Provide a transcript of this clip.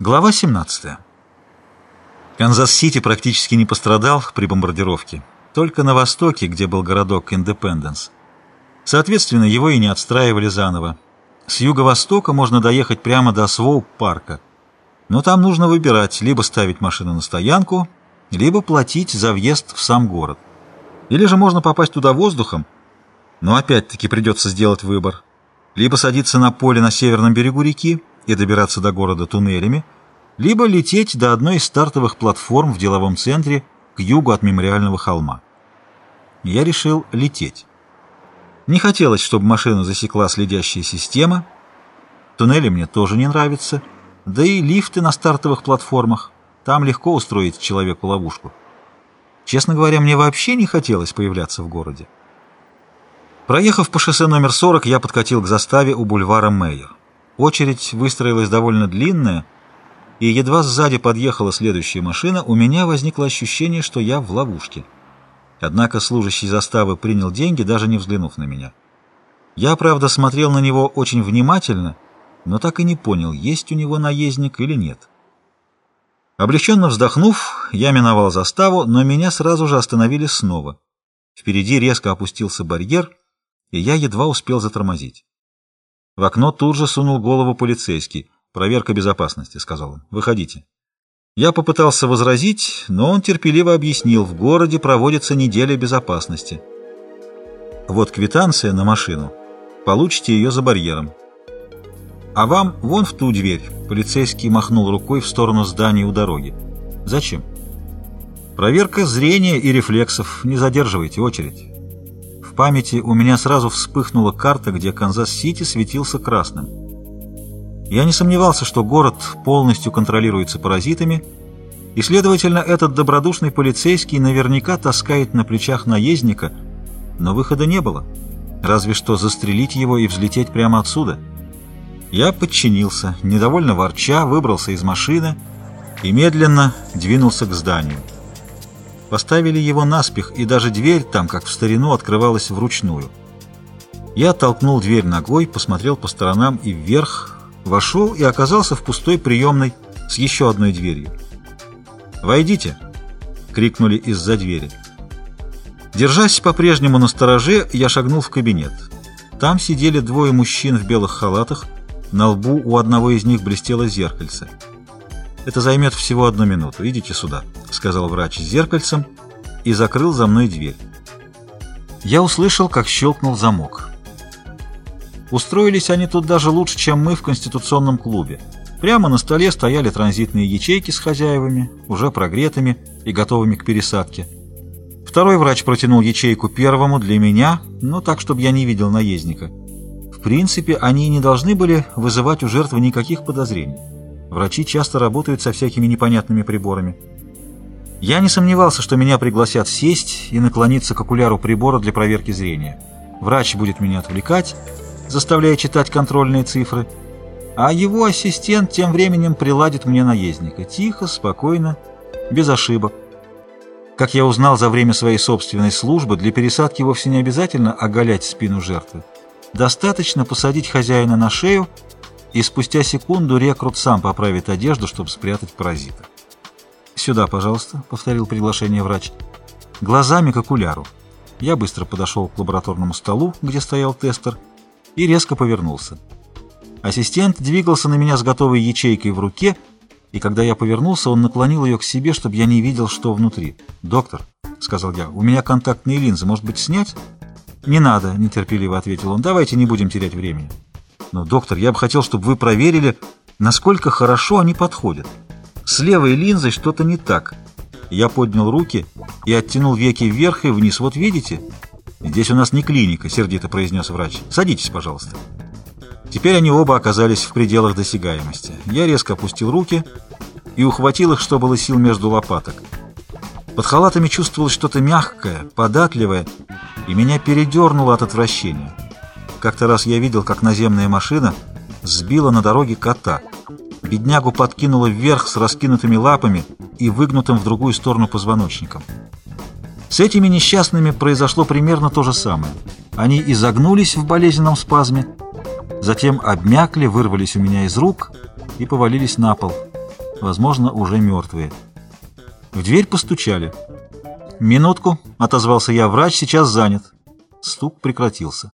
Глава 17. Канзас-Сити практически не пострадал при бомбардировке. Только на востоке, где был городок Индепенденс. Соответственно, его и не отстраивали заново. С юго-востока можно доехать прямо до Своуп-парка. Но там нужно выбирать, либо ставить машину на стоянку, либо платить за въезд в сам город. Или же можно попасть туда воздухом, но опять-таки придется сделать выбор. Либо садиться на поле на северном берегу реки и добираться до города туннелями, либо лететь до одной из стартовых платформ в деловом центре к югу от мемориального холма. Я решил лететь. Не хотелось, чтобы машину засекла следящая система. Туннели мне тоже не нравятся, да и лифты на стартовых платформах. Там легко устроить человеку ловушку. Честно говоря, мне вообще не хотелось появляться в городе. Проехав по шоссе номер 40, я подкатил к заставе у бульвара Мейер. Очередь выстроилась довольно длинная, и едва сзади подъехала следующая машина, у меня возникло ощущение, что я в ловушке. Однако служащий заставы принял деньги, даже не взглянув на меня. Я, правда, смотрел на него очень внимательно, но так и не понял, есть у него наездник или нет. Облегченно вздохнув, я миновал заставу, но меня сразу же остановили снова. Впереди резко опустился барьер, и я едва успел затормозить. В окно тут же сунул голову полицейский. «Проверка безопасности», — сказал он. «Выходите». Я попытался возразить, но он терпеливо объяснил, в городе проводится неделя безопасности. Вот квитанция на машину. Получите ее за барьером. А вам вон в ту дверь. Полицейский махнул рукой в сторону здания у дороги. Зачем? Проверка зрения и рефлексов. Не задерживайте очередь. В памяти у меня сразу вспыхнула карта, где Канзас-Сити светился красным. Я не сомневался, что город полностью контролируется паразитами, и, следовательно, этот добродушный полицейский наверняка таскает на плечах наездника, но выхода не было, разве что застрелить его и взлететь прямо отсюда. Я подчинился, недовольно ворча, выбрался из машины и медленно двинулся к зданию. Поставили его наспех, и даже дверь там, как в старину, открывалась вручную. Я оттолкнул дверь ногой, посмотрел по сторонам и вверх, Вошел и оказался в пустой приемной с еще одной дверью. «Войдите!» — крикнули из-за двери. Держась по-прежнему на стороже, я шагнул в кабинет. Там сидели двое мужчин в белых халатах, на лбу у одного из них блестело зеркальце. «Это займет всего одну минуту. Идите сюда», — сказал врач с зеркальцем и закрыл за мной дверь. Я услышал, как щелкнул замок. Устроились они тут даже лучше, чем мы в конституционном клубе. Прямо на столе стояли транзитные ячейки с хозяевами, уже прогретыми и готовыми к пересадке. Второй врач протянул ячейку первому для меня, но так, чтобы я не видел наездника. В принципе, они не должны были вызывать у жертвы никаких подозрений. Врачи часто работают со всякими непонятными приборами. Я не сомневался, что меня пригласят сесть и наклониться к окуляру прибора для проверки зрения. Врач будет меня отвлекать, заставляя читать контрольные цифры, а его ассистент тем временем приладит мне наездника. Тихо, спокойно, без ошибок. Как я узнал за время своей собственной службы, для пересадки вовсе не обязательно оголять спину жертвы. Достаточно посадить хозяина на шею, и спустя секунду рекрут сам поправит одежду, чтобы спрятать паразита. «Сюда, пожалуйста», — повторил приглашение врач. «Глазами к окуляру». Я быстро подошел к лабораторному столу, где стоял тестер, и резко повернулся. Ассистент двигался на меня с готовой ячейкой в руке, и когда я повернулся, он наклонил ее к себе, чтобы я не видел, что внутри. «Доктор», — сказал я, — «у меня контактные линзы, может быть, снять?» «Не надо», — нетерпеливо ответил он, — «давайте не будем терять времени». «Но, доктор, я бы хотел, чтобы вы проверили, насколько хорошо они подходят. С левой линзой что-то не так». Я поднял руки и оттянул веки вверх и вниз. «Вот видите?» «Здесь у нас не клиника», — сердито произнес врач. «Садитесь, пожалуйста». Теперь они оба оказались в пределах досягаемости. Я резко опустил руки и ухватил их, что было сил между лопаток. Под халатами чувствовалось что-то мягкое, податливое, и меня передернуло от отвращения. Как-то раз я видел, как наземная машина сбила на дороге кота. Беднягу подкинула вверх с раскинутыми лапами и выгнутым в другую сторону позвоночником. С этими несчастными произошло примерно то же самое. Они изогнулись в болезненном спазме, затем обмякли, вырвались у меня из рук и повалились на пол. возможно, уже мертвые. В дверь постучали. «Минутку», — отозвался я, — «врач сейчас занят». Стук прекратился.